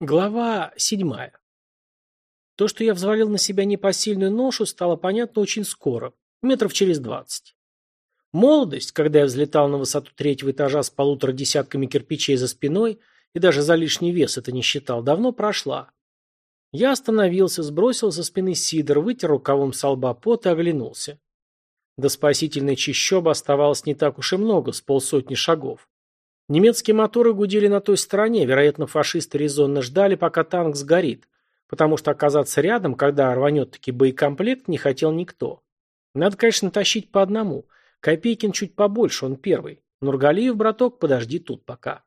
Глава седьмая. То, что я взвалил на себя непосильную ношу, стало понятно очень скоро, метров через двадцать. Молодость, когда я взлетал на высоту третьего этажа с полутора десятками кирпичей за спиной, и даже за лишний вес это не считал, давно прошла. Я остановился, сбросил со спины сидор, вытер рукавом со лба пот и оглянулся. До спасительной чащобы оставалось не так уж и много, с полсотни шагов. Немецкие моторы гудели на той стороне, вероятно, фашисты резонно ждали, пока танк сгорит, потому что оказаться рядом, когда рванет таки боекомплект, не хотел никто. Надо, конечно, тащить по одному. Копейкин чуть побольше, он первый. Нургалиев, браток, подожди тут пока.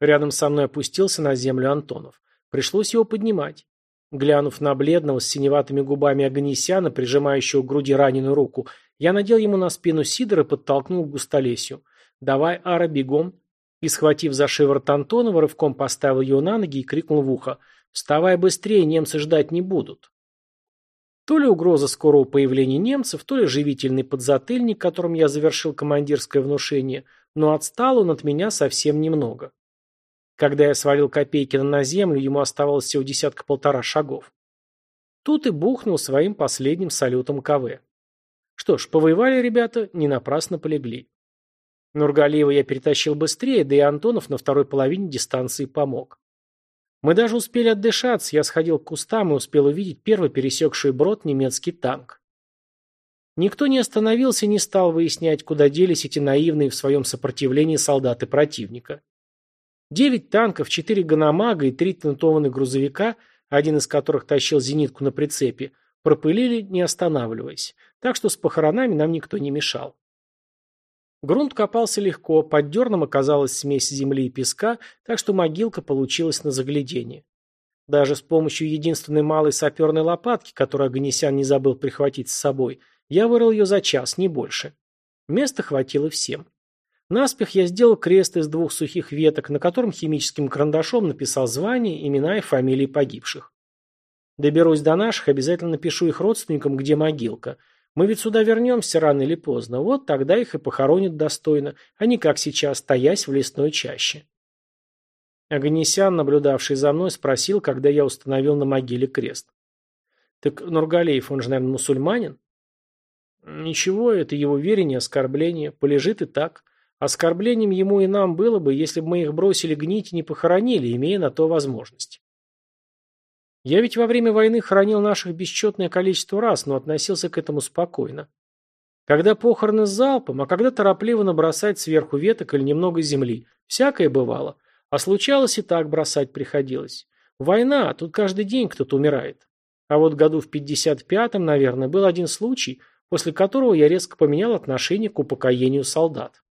Рядом со мной опустился на землю Антонов. Пришлось его поднимать. Глянув на бледного с синеватыми губами Аганесяна, прижимающего к груди раненую руку, я надел ему на спину сидор и подтолкнул к густолесью. «Давай, Ара, бегом!» И, схватив за шиворот Антонова, рывком поставил ее на ноги и крикнул в ухо. «Вставай быстрее, немцы ждать не будут!» То ли угроза скорого появления немцев, то ли живительный подзатыльник, которым я завершил командирское внушение, но отстал он от меня совсем немного. Когда я свалил Копейкина на землю, ему оставалось всего десятка-полтора шагов. Тут и бухнул своим последним салютом КВ. Что ж, повоевали ребята, не напрасно полегли. Нургалиева я перетащил быстрее, да и Антонов на второй половине дистанции помог. Мы даже успели отдышаться, я сходил к кустам и успел увидеть первый пересекший брод немецкий танк. Никто не остановился и не стал выяснять, куда делись эти наивные в своем сопротивлении солдаты противника. Девять танков, четыре ганамага и три тентованных грузовика, один из которых тащил зенитку на прицепе, пропылили, не останавливаясь, так что с похоронами нам никто не мешал. Грунт копался легко, под дерном оказалась смесь земли и песка, так что могилка получилась на заглядение. Даже с помощью единственной малой саперной лопатки, которую Аганесян не забыл прихватить с собой, я вырыл ее за час, не больше. Места хватило всем. Наспех я сделал крест из двух сухих веток, на котором химическим карандашом написал звание, имена и фамилии погибших. Доберусь до наших, обязательно напишу их родственникам, где могилка – мы ведь сюда вернемся рано или поздно. Вот тогда их и похоронят достойно, а не как сейчас, стоясь в лесной чаще. Аганесян, наблюдавший за мной, спросил, когда я установил на могиле крест. «Так Нургалеев, он же, наверное, мусульманин?» «Ничего, это его верение, оскорбление. Полежит и так. Оскорблением ему и нам было бы, если бы мы их бросили гнить и не похоронили, имея на то возможность. Я ведь во время войны хоронил наших бесчетное количество раз, но относился к этому спокойно. Когда похороны с залпом, а когда торопливо набросать сверху веток или немного земли. Всякое бывало. А случалось и так бросать приходилось. Война, тут каждый день кто-то умирает. А вот году в 55-м, наверное, был один случай, после которого я резко поменял отношение к упокоению солдат.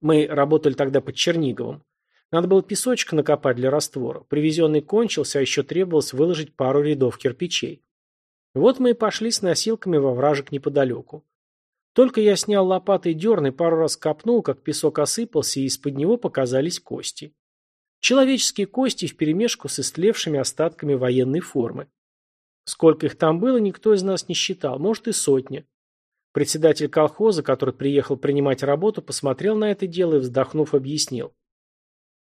Мы работали тогда под Черниговым. Надо было песочка накопать для раствора. Привезенный кончился, а еще требовалось выложить пару рядов кирпичей. Вот мы и пошли с носилками во вражек неподалеку. Только я снял лопатой дерн и пару раз копнул, как песок осыпался, и из-под него показались кости. Человеческие кости вперемешку с истлевшими остатками военной формы. Сколько их там было, никто из нас не считал, может и сотня. Председатель колхоза, который приехал принимать работу, посмотрел на это дело и, вздохнув, объяснил.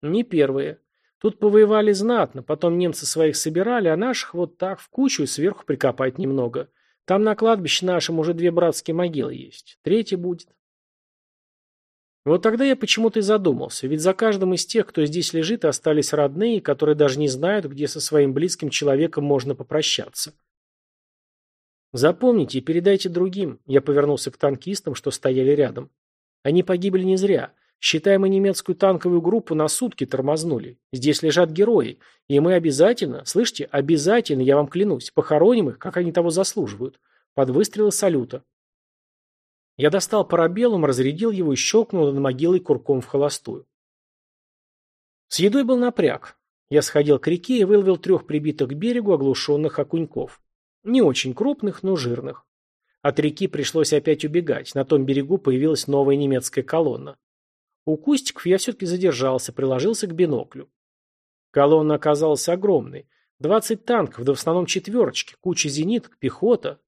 Не первые. Тут повоевали знатно, потом немцы своих собирали, а наших вот так в кучу и сверху прикопать немного. Там на кладбище нашем уже две братские могилы есть. Третья будет. Вот тогда я почему-то и задумался, ведь за каждым из тех, кто здесь лежит, остались родные, которые даже не знают, где со своим близким человеком можно попрощаться. Запомните и передайте другим, я повернулся к танкистам, что стояли рядом. Они погибли не зря. Считай, мы немецкую танковую группу на сутки тормознули. Здесь лежат герои. И мы обязательно, слышите, обязательно, я вам клянусь, похороним их, как они того заслуживают. Под выстрелы салюта. Я достал парабеллум, разрядил его и щелкнул над могилой курком в холостую. С едой был напряг. Я сходил к реке и выловил трех прибитых к берегу оглушенных окуньков. Не очень крупных, но жирных. От реки пришлось опять убегать. На том берегу появилась новая немецкая колонна. У кустиков я все-таки задержался, приложился к биноклю. Колонна оказалась огромной. Двадцать танков, да в основном четверочки, куча зениток, пехота.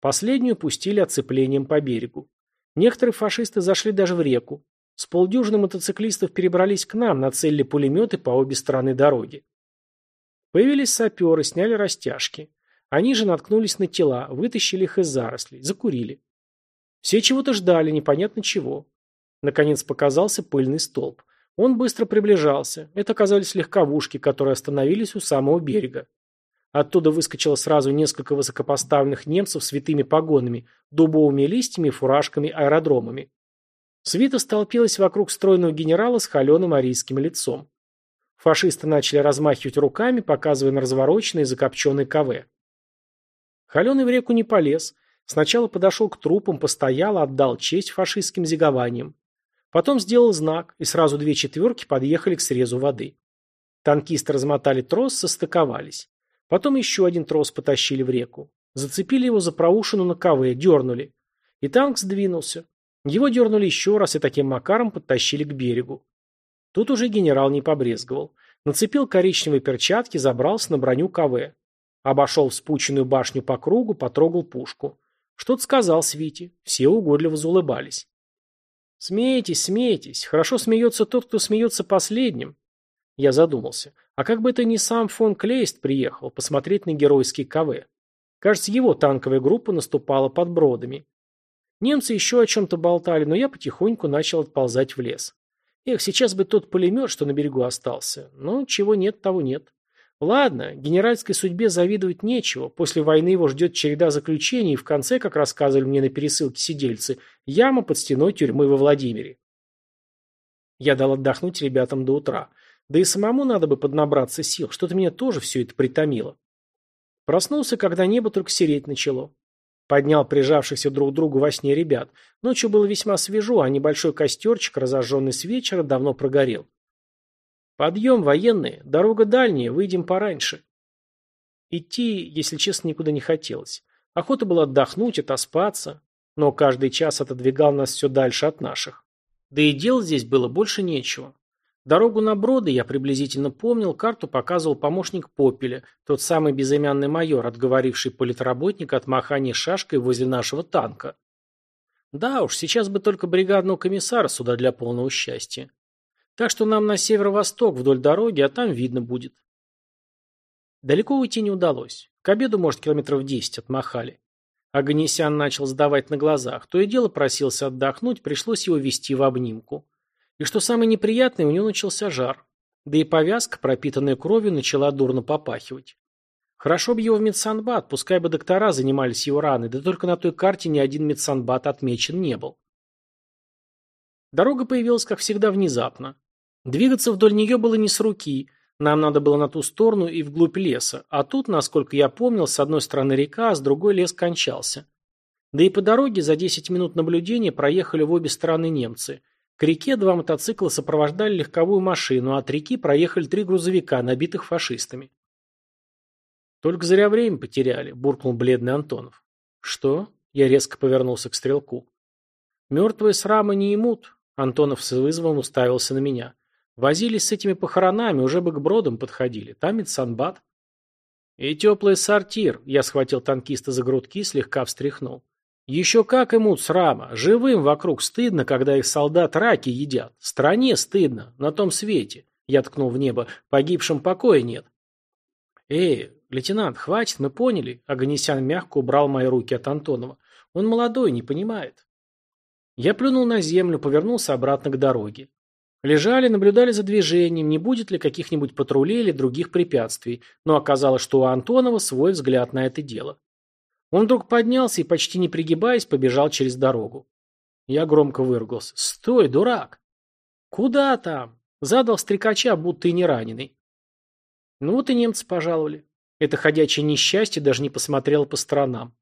Последнюю пустили оцеплением по берегу. Некоторые фашисты зашли даже в реку. С полдюжины мотоциклистов перебрались к нам, нацелили пулеметы по обе стороны дороги. Появились саперы, сняли растяжки. Они же наткнулись на тела, вытащили их из зарослей, закурили. Все чего-то ждали, непонятно чего. Наконец показался пыльный столб. Он быстро приближался. Это оказались легковушки, которые остановились у самого берега. Оттуда выскочило сразу несколько высокопоставленных немцев с витыми погонами, дубовыми листьями фуражками-аэродромами. Свита столпилась вокруг стройного генерала с холеным арийским лицом. Фашисты начали размахивать руками, показывая на развороченный и закопченный КВ. Холеный в реку не полез. Сначала подошел к трупам, постоял, отдал честь фашистским зигованиям. Потом сделал знак, и сразу две четверки подъехали к срезу воды. Танкисты размотали трос, состыковались. Потом еще один трос потащили в реку. Зацепили его за проушину на КВ, дернули. И танк сдвинулся. Его дернули еще раз и таким макаром подтащили к берегу. Тут уже генерал не побрезговал. Нацепил коричневые перчатки, забрался на броню КВ. Обошел вспученную башню по кругу, потрогал пушку. Что-то сказал Свите. Все угодливо заулыбались. Смейтесь, смейтесь. Хорошо смеется тот, кто смеется последним. Я задумался. А как бы это ни сам фон Клейст приехал посмотреть на геройский КВ? Кажется, его танковая группа наступала под бродами. Немцы еще о чем-то болтали, но я потихоньку начал отползать в лес. Эх, сейчас бы тот пулемет, что на берегу остался. Но чего нет, того нет. Ладно, генеральской судьбе завидовать нечего. После войны его ждет череда заключений, и в конце, как рассказывали мне на пересылке сидельцы, яма под стеной тюрьмы во Владимире. Я дал отдохнуть ребятам до утра. Да и самому надо бы поднабраться сил, что-то меня тоже все это притомило. Проснулся, когда небо только сереть начало. Поднял прижавшихся друг к другу во сне ребят. Ночью было весьма свежо, а небольшой костерчик, разожженный с вечера, давно прогорел. «Подъем, военные! Дорога дальняя, выйдем пораньше!» Идти, если честно, никуда не хотелось. Охота была отдохнуть, отоспаться, но каждый час отодвигал нас все дальше от наших. Да и делать здесь было больше нечего. Дорогу на Броды я приблизительно помнил, карту показывал помощник Попеля, тот самый безымянный майор, отговоривший политработника от махания шашкой возле нашего танка. Да уж, сейчас бы только бригадного комиссара сюда для полного счастья. Так что нам на северо-восток вдоль дороги, а там видно будет. Далеко уйти не удалось. К обеду, может, километров десять отмахали. Аганесян начал сдавать на глазах. То и дело просился отдохнуть, пришлось его вести в обнимку. И что самое неприятное, у него начался жар. Да и повязка, пропитанная кровью, начала дурно попахивать. Хорошо бы его в медсанбат, пускай бы доктора занимались его раной, да только на той карте ни один медсанбат отмечен не был. Дорога появилась, как всегда, внезапно. Двигаться вдоль нее было не с руки. Нам надо было на ту сторону и вглубь леса. А тут, насколько я помнил, с одной стороны река, а с другой лес кончался. Да и по дороге за 10 минут наблюдения проехали в обе стороны немцы. К реке два мотоцикла сопровождали легковую машину, а от реки проехали три грузовика, набитых фашистами. «Только зря время потеряли», – буркнул бледный Антонов. «Что?» – я резко повернулся к стрелку. «Мертвые срамы не имут», – Антонов с вызовом уставился на меня. Возились с этими похоронами, уже бы к бродам подходили. Там медсанбат. И теплый сортир, я схватил танкиста за грудки, слегка встряхнул. Еще как ему срама. Живым вокруг стыдно, когда их солдат раки едят. Стране стыдно, на том свете. Я ткнул в небо. Погибшим покоя нет. Эй, лейтенант, хватит, мы поняли. Аганесян мягко убрал мои руки от Антонова. Он молодой, не понимает. Я плюнул на землю, повернулся обратно к дороге. Лежали, наблюдали за движением, не будет ли каких-нибудь патрулей или других препятствий, но оказалось, что у Антонова свой взгляд на это дело. Он вдруг поднялся и, почти не пригибаясь, побежал через дорогу. Я громко выругался. «Стой, дурак!» «Куда там?» Задал стрекача, будто и не раненый. Ну вот и немцы пожаловали. Это ходячее несчастье даже не посмотрело по сторонам.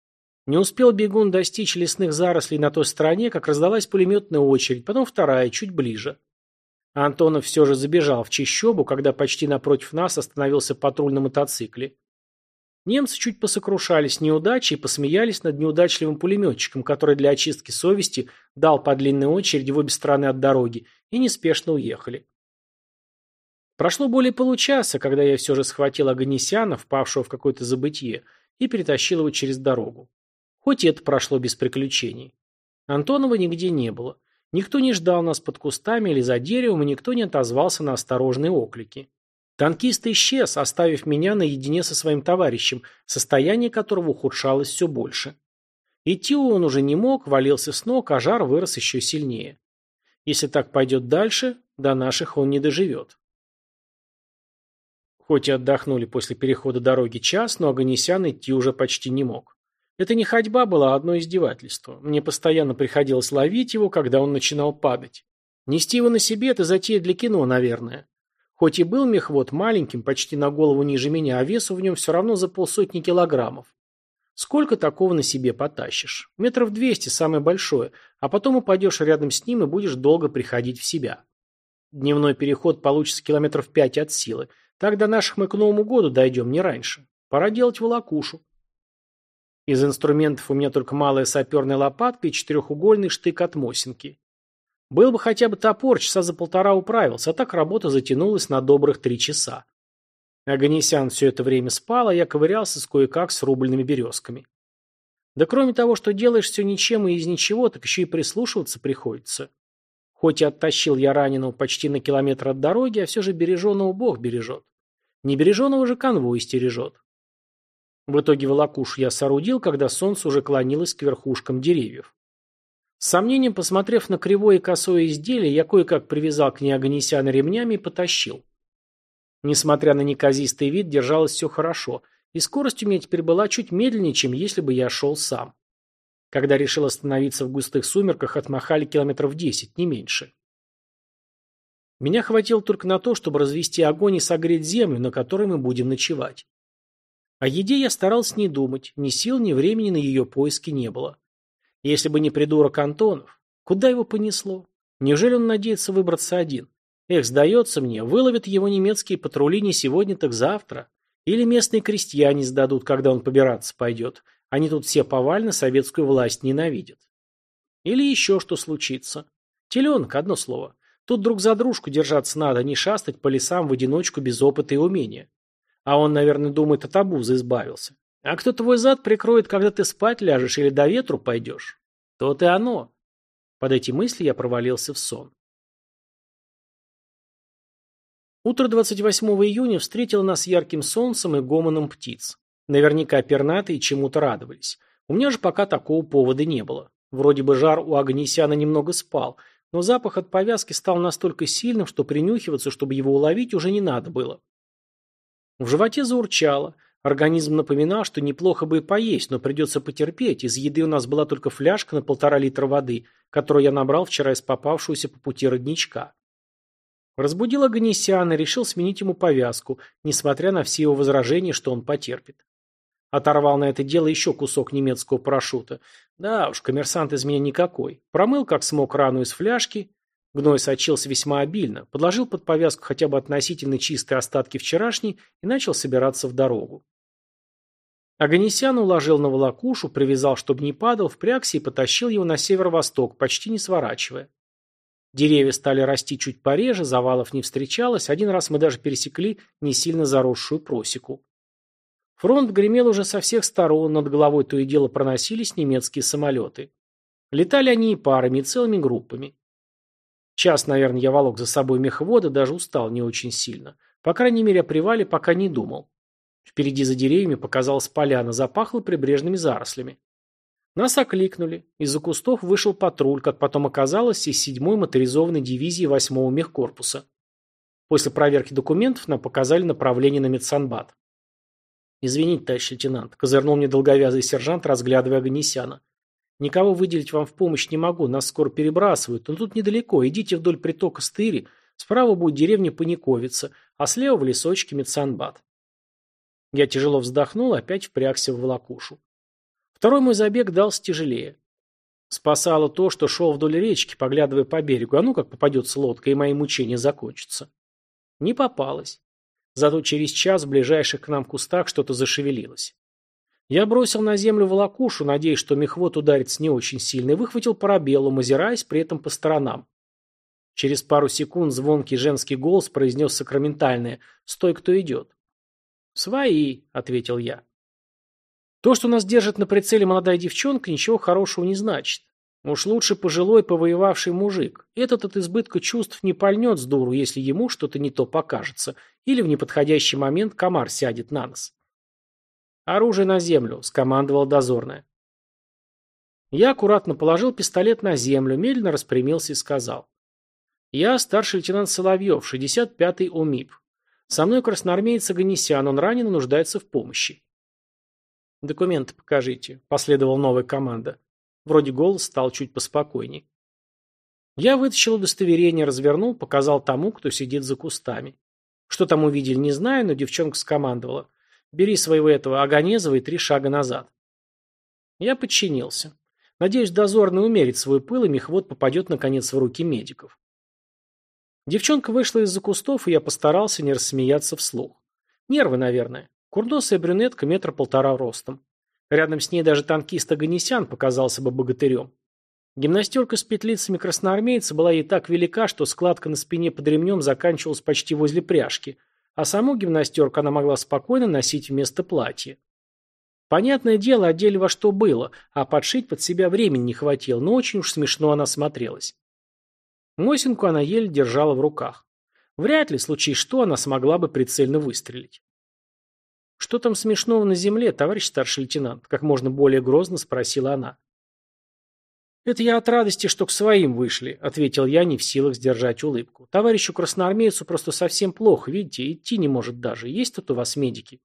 Не успел бегун достичь лесных зарослей на той стороне, как раздалась пулеметная очередь, потом вторая, чуть ближе. Антонов все же забежал в чищобу, когда почти напротив нас остановился патруль на мотоцикле. Немцы чуть посокрушались неудачей и посмеялись над неудачливым пулеметчиком, который для очистки совести дал по длинной очереди в обе стороны от дороги, и неспешно уехали. Прошло более получаса, когда я все же схватил Аганесяна, впавшего в какое-то забытье, и перетащил его через дорогу. Хоть это прошло без приключений. Антонова нигде не было. Никто не ждал нас под кустами или за деревом, и никто не отозвался на осторожные оклики. Танкист исчез, оставив меня наедине со своим товарищем, состояние которого ухудшалось все больше. Идти он уже не мог, валился с ног, а жар вырос еще сильнее. Если так пойдет дальше, до наших он не доживет. Хоть и отдохнули после перехода дороги час, но Аганесян идти уже почти не мог. Это не ходьба была, а одно издевательство. Мне постоянно приходилось ловить его, когда он начинал падать. Нести его на себе – это затея для кино, наверное. Хоть и был мехвод маленьким, почти на голову ниже меня, а весу в нем все равно за полсотни килограммов. Сколько такого на себе потащишь? Метров двести, самое большое, а потом упадешь рядом с ним и будешь долго приходить в себя. Дневной переход получится километров пять от силы. Так до наших мы к Новому году дойдем, не раньше. Пора делать волокушу. Из инструментов у меня только малая саперная лопатка и четырехугольный штык от Мосинки. Был бы хотя бы топор, часа за полтора управился, а так работа затянулась на добрых три часа. Аганесян все это время спал, а я ковырялся с кое-как срубленными березками. Да кроме того, что делаешь все ничем и из ничего, так еще и прислушиваться приходится. Хоть и оттащил я раненого почти на километр от дороги, а все же береженого Бог бережет. Не береженого же конвой стережет. В итоге волокуш я соорудил, когда солнце уже клонилось к верхушкам деревьев. С сомнением, посмотрев на кривое и косое изделие, я кое-как привязал к ней Аганесяна ремнями и потащил. Несмотря на неказистый вид, держалось все хорошо, и скорость у меня теперь была чуть медленнее, чем если бы я шел сам. Когда решил остановиться в густых сумерках, отмахали километров десять, не меньше. Меня хватило только на то, чтобы развести огонь и согреть землю, на которой мы будем ночевать. О еде я старался не думать, ни сил, ни времени на ее поиски не было. Если бы не придурок Антонов, куда его понесло? Неужели он надеется выбраться один? Эх, сдается мне, выловят его немецкие патрули не сегодня, так завтра. Или местные крестьяне сдадут, когда он побираться пойдет. Они тут все повально советскую власть ненавидят. Или еще что случится. Теленок, одно слово. Тут друг за дружку держаться надо, не шастать по лесам в одиночку без опыта и умения. А он, наверное, думает, от обузы избавился. А кто твой зад прикроет, когда ты спать ляжешь или до ветру пойдешь? То-то и оно. Под эти мысли я провалился в сон. Утро 28 июня встретило нас ярким солнцем и гомоном птиц. Наверняка пернатые чему-то радовались. У меня же пока такого повода не было. Вроде бы жар у Агнесяна немного спал, но запах от повязки стал настолько сильным, что принюхиваться, чтобы его уловить, уже не надо было. В животе заурчало. Организм напоминал, что неплохо бы и поесть, но придется потерпеть. Из еды у нас была только фляжка на полтора литра воды, которую я набрал вчера из попавшегося по пути родничка. Разбудил Аганесяна и решил сменить ему повязку, несмотря на все его возражения, что он потерпит. Оторвал на это дело еще кусок немецкого парашюта. Да уж, коммерсант из меня никакой. Промыл как смог рану из фляжки. Гной сочился весьма обильно. Подложил под повязку хотя бы относительно чистые остатки вчерашней и начал собираться в дорогу. Аганесян уложил на волокушу, привязал, чтобы не падал, впрягся и потащил его на северо-восток, почти не сворачивая. Деревья стали расти чуть пореже, завалов не встречалось, один раз мы даже пересекли не сильно заросшую просеку. Фронт гремел уже со всех сторон, над головой то и дело проносились немецкие самолеты. Летали они и парами, и целыми группами. Час, наверное, я волок за собой мехвода, даже устал не очень сильно. По крайней мере, о привале пока не думал. Впереди за деревьями показалась поляна, запахло прибрежными зарослями. Нас окликнули. Из-за кустов вышел патруль, как потом оказалось, из 7-й моторизованной дивизии 8-го мехкорпуса. После проверки документов нам показали направление на медсанбат. «Извините, товарищ лейтенант», — козырнул мне долговязый сержант, разглядывая Аганесяна. «Никого выделить вам в помощь не могу, нас скоро перебрасывают, но тут недалеко, идите вдоль притока Стыри, справа будет деревня Паниковица, а слева в лесочке медсанбат». Я тяжело вздохнул опять впрягся в волокушу. Второй мой забег дался тяжелее. Спасало то, что шел вдоль речки, поглядывая по берегу, а ну как попадется лодка, и мои мучения закончатся. Не попалось. Зато через час в ближайших к нам кустах что-то зашевелилось. Я бросил на землю волокушу, надеясь, что мехвод ударится не очень сильно, и выхватил парабеллум, озираясь при этом по сторонам. Через пару секунд звонкий женский голос произнес сакраментальное «Стой, кто идет». «Свои», — ответил я. То, что нас держит на прицеле молодая девчонка, ничего хорошего не значит. Уж лучше пожилой повоевавший мужик. Этот от избытка чувств не пальнет с дуру, если ему что-то не то покажется, или в неподходящий момент комар сядет на нос. «Оружие на землю», — скомандовал дозорная. Я аккуратно положил пистолет на землю, медленно распрямился и сказал. «Я старший лейтенант Соловьев, 65-й ОМИП. Со мной красноармеец Аганесян, он ранен и нуждается в помощи». «Документы покажите», — последовала новая команда. Вроде голос стал чуть поспокойней. Я вытащил удостоверение, развернул, показал тому, кто сидит за кустами. Что там увидели, не знаю, но девчонка скомандовала. «Бери своего этого Аганезова и три шага назад». Я подчинился. Надеюсь, дозорный умерит свой пыл, и мехвод попадет, наконец, в руки медиков. Девчонка вышла из-за кустов, и я постарался не рассмеяться вслух. Нервы, наверное. Курносая брюнетка метра полтора ростом. Рядом с ней даже танкист Аганесян показался бы богатырем. Гимнастерка с петлицами красноармейца была ей так велика, что складка на спине под ремнем заканчивалась почти возле пряжки, а саму гимнастерку она могла спокойно носить вместо платья. Понятное дело, одели во что было, а подшить под себя времени не хватило, но очень уж смешно она смотрелась. Мосинку она еле держала в руках. Вряд ли, случись что, она смогла бы прицельно выстрелить. «Что там смешного на земле, товарищ старший лейтенант?» Как можно более грозно спросила она. «Это я от радости, что к своим вышли», — ответил я, не в силах сдержать улыбку. «Товарищу красноармейцу просто совсем плохо, видите, идти не может даже. Есть тут у вас медики?»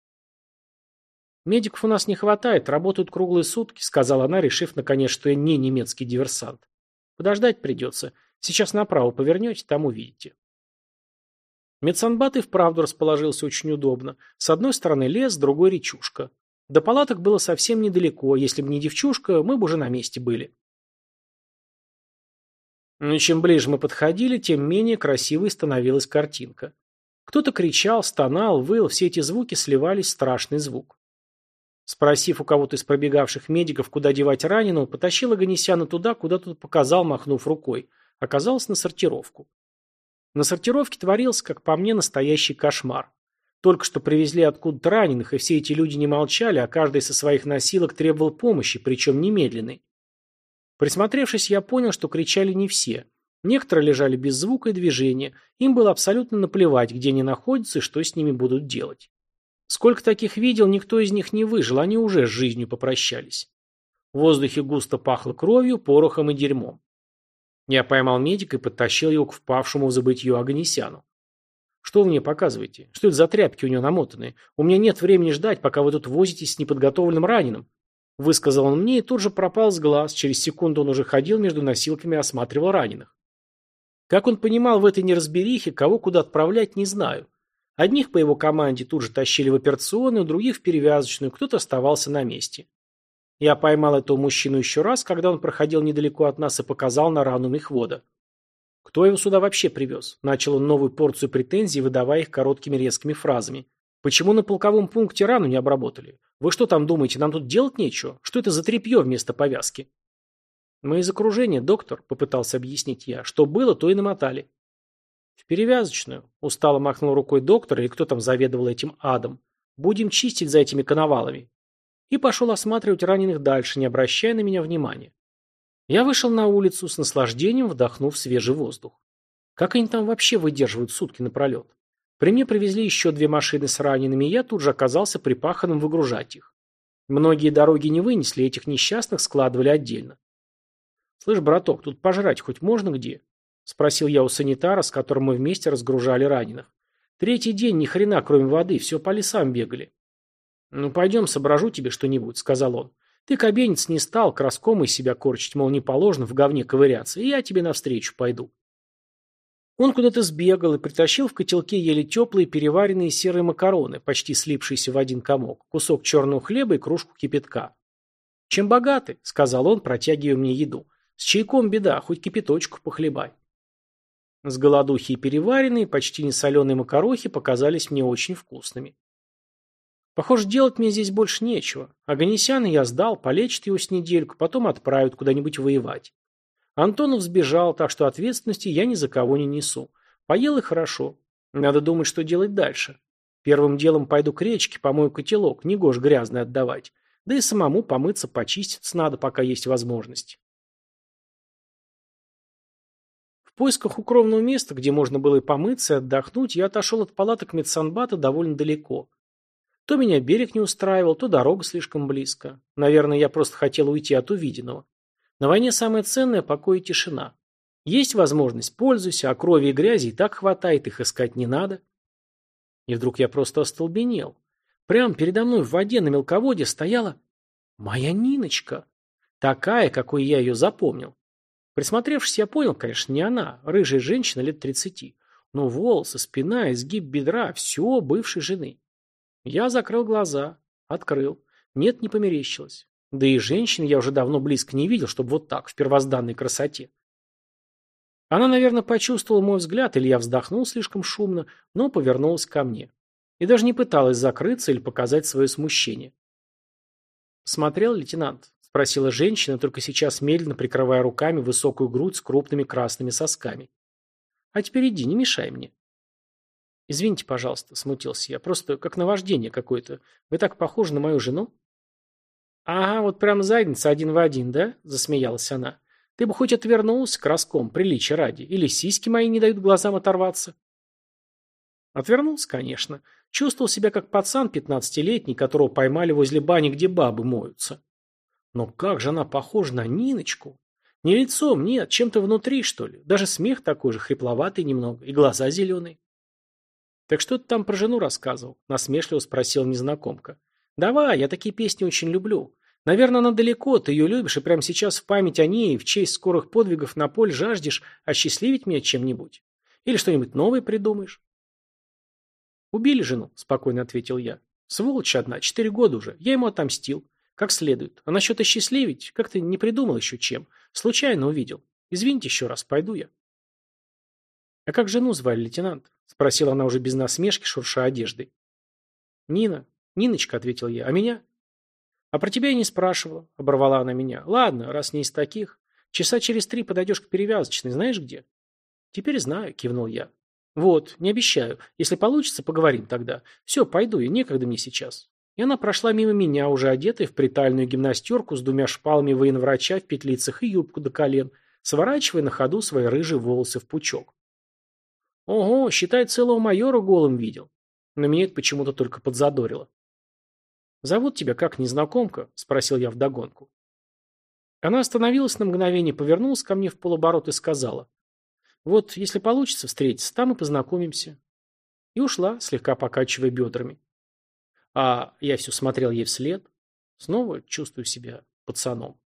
«Медиков у нас не хватает, работают круглые сутки», — сказала она, решив, наконец, что я не немецкий диверсант. «Подождать придется. Сейчас направо повернете, там увидите». Медсанбат и вправду расположился очень удобно. С одной стороны лес, с другой речушка. До палаток было совсем недалеко, если бы не девчушка, мы бы уже на месте были. Но чем ближе мы подходили, тем менее красивой становилась картинка. Кто-то кричал, стонал, выл, все эти звуки сливались в страшный звук. Спросив у кого-то из пробегавших медиков, куда девать раненого, потащил Аганесяна туда, куда тот показал, махнув рукой. Оказалось, на сортировку. На сортировке творился, как по мне, настоящий кошмар. Только что привезли откуда-то раненых, и все эти люди не молчали, а каждый со своих носилок требовал помощи, причем немедленной. Присмотревшись, я понял, что кричали не все. Некоторые лежали без звука и движения, им было абсолютно наплевать, где они находятся и что с ними будут делать. Сколько таких видел, никто из них не выжил, они уже с жизнью попрощались. В воздухе густо пахло кровью, порохом и дерьмом. Я поймал медика и подтащил его к впавшему в забытье Аганесяну. «Что вы мне показываете? Что это за тряпки у него намотанные? У меня нет времени ждать, пока вы тут возитесь с неподготовленным раненым». Высказал он мне и тут же пропал с глаз. Через секунду он уже ходил между носилками и осматривал раненых. Как он понимал в этой неразберихе, кого куда отправлять, не знаю. Одних по его команде тут же тащили в операционную, других в перевязочную, кто-то оставался на месте. Я поймал этого мужчину еще раз, когда он проходил недалеко от нас и показал на рану мехвода. Кто его сюда вообще привез? Начал он новую порцию претензий, выдавая их короткими резкими фразами. Почему на полковом пункте рану не обработали? Вы что там думаете, нам тут делать нечего? Что это за тряпье вместо повязки? Мы из окружения, доктор, попытался объяснить я. Что было, то и намотали. В перевязочную. Устало махнул рукой доктор, или кто там заведовал этим адом. Будем чистить за этими коновалами и пошел осматривать раненых дальше, не обращая на меня внимания. Я вышел на улицу с наслаждением, вдохнув свежий воздух. Как они там вообще выдерживают сутки напролет? При мне привезли еще две машины с ранеными, и я тут же оказался припаханным выгружать их. Многие дороги не вынесли, этих несчастных складывали отдельно. «Слышь, браток, тут пожрать хоть можно где?» — спросил я у санитара, с которым мы вместе разгружали раненых. «Третий день ни хрена, кроме воды, все по лесам бегали». «Ну, пойдем, соображу тебе что-нибудь», — сказал он. «Ты, кабенец, не стал краском из себя корчить, мол, не положено в говне ковыряться, и я тебе навстречу пойду». Он куда-то сбегал и притащил в котелке еле теплые переваренные серые макароны, почти слипшиеся в один комок, кусок черного хлеба и кружку кипятка. «Чем богаты?» — сказал он, протягивая мне еду. «С чайком беда, хоть кипяточку похлебай». С голодухи и переваренные, почти не соленые макарохи показались мне очень вкусными. Похоже, делать мне здесь больше нечего. Аганесяна я сдал, полечат его с недельку, потом отправят куда-нибудь воевать. Антонов сбежал, так что ответственности я ни за кого не несу. Поел и хорошо. Надо думать, что делать дальше. Первым делом пойду к речке, помою котелок, не гож грязный отдавать. Да и самому помыться, почиститься надо, пока есть возможность. В поисках укромного места, где можно было и помыться, и отдохнуть, я отошел от палаток медсанбата довольно далеко. То меня берег не устраивал, то дорога слишком близко. Наверное, я просто хотел уйти от увиденного. На войне самое ценное – покой и тишина. Есть возможность – пользуйся, а крови и грязи и так хватает, их искать не надо. И вдруг я просто остолбенел. Прямо передо мной в воде на мелководье стояла моя Ниночка. Такая, какой я ее запомнил. Присмотревшись, я понял, конечно, не она, рыжая женщина лет тридцати. Но волосы, спина, изгиб бедра – все бывшей жены. Я закрыл глаза, открыл. Нет, не померещилось. Да и женщин я уже давно близко не видел, чтобы вот так, в первозданной красоте. Она, наверное, почувствовала мой взгляд, или я вздохнул слишком шумно, но повернулась ко мне. И даже не пыталась закрыться или показать свое смущение. «Смотрел, лейтенант?» – спросила женщина, только сейчас медленно прикрывая руками высокую грудь с крупными красными сосками. «А теперь иди, не мешай мне». «Извините, пожалуйста», – смутился я, – «просто как наваждение какое-то. Вы так похожи на мою жену?» «Ага, вот прям задница один в один, да?» – засмеялась она. «Ты бы хоть отвернулся краском, приличия ради, или сиськи мои не дают глазам оторваться?» Отвернулся, конечно. Чувствовал себя как пацан пятнадцатилетний, которого поймали возле бани, где бабы моются. Но как же она похожа на Ниночку? Не лицом, нет, чем-то внутри, что ли. Даже смех такой же, хрипловатый немного, и глаза зеленые. «Так что ты там про жену рассказывал?» – насмешливо спросила незнакомка. «Давай, я такие песни очень люблю. Наверное, она далеко, ты ее любишь, и прямо сейчас в память о ней и в честь скорых подвигов на поле жаждешь осчастливить меня чем-нибудь? Или что-нибудь новое придумаешь?» «Убили жену», – спокойно ответил я. «Сволочь одна, четыре года уже. Я ему отомстил. Как следует. А насчет осчастливить, как-то не придумал еще чем. Случайно увидел. Извините еще раз, пойду я». «А как жену звали, лейтенант?» – спросила она уже без насмешки, шурша одеждой. «Нина. Ниночка», – ответил я. «А меня?» «А про тебя я не спрашивала», — оборвала она меня. «Ладно, раз не из таких. Часа через три подойдешь к перевязочной, знаешь где?» «Теперь знаю», — кивнул я. «Вот, не обещаю. Если получится, поговорим тогда. Все, пойду, и некогда мне сейчас». И она прошла мимо меня, уже одетая в притальную гимнастерку с двумя шпалами военврача в петлицах и юбку до колен, сворачивая на ходу свои рыжие волосы в пучок. «Ого, считай, целого майора голым видел». Но меня это почему-то только подзадорило. «Зовут тебя как, незнакомка?» – спросил я вдогонку. Она остановилась на мгновение, повернулась ко мне в полоборот и сказала. «Вот, если получится встретиться, там и познакомимся». И ушла, слегка покачивая бедрами. А я все смотрел ей вслед. Снова чувствую себя пацаном.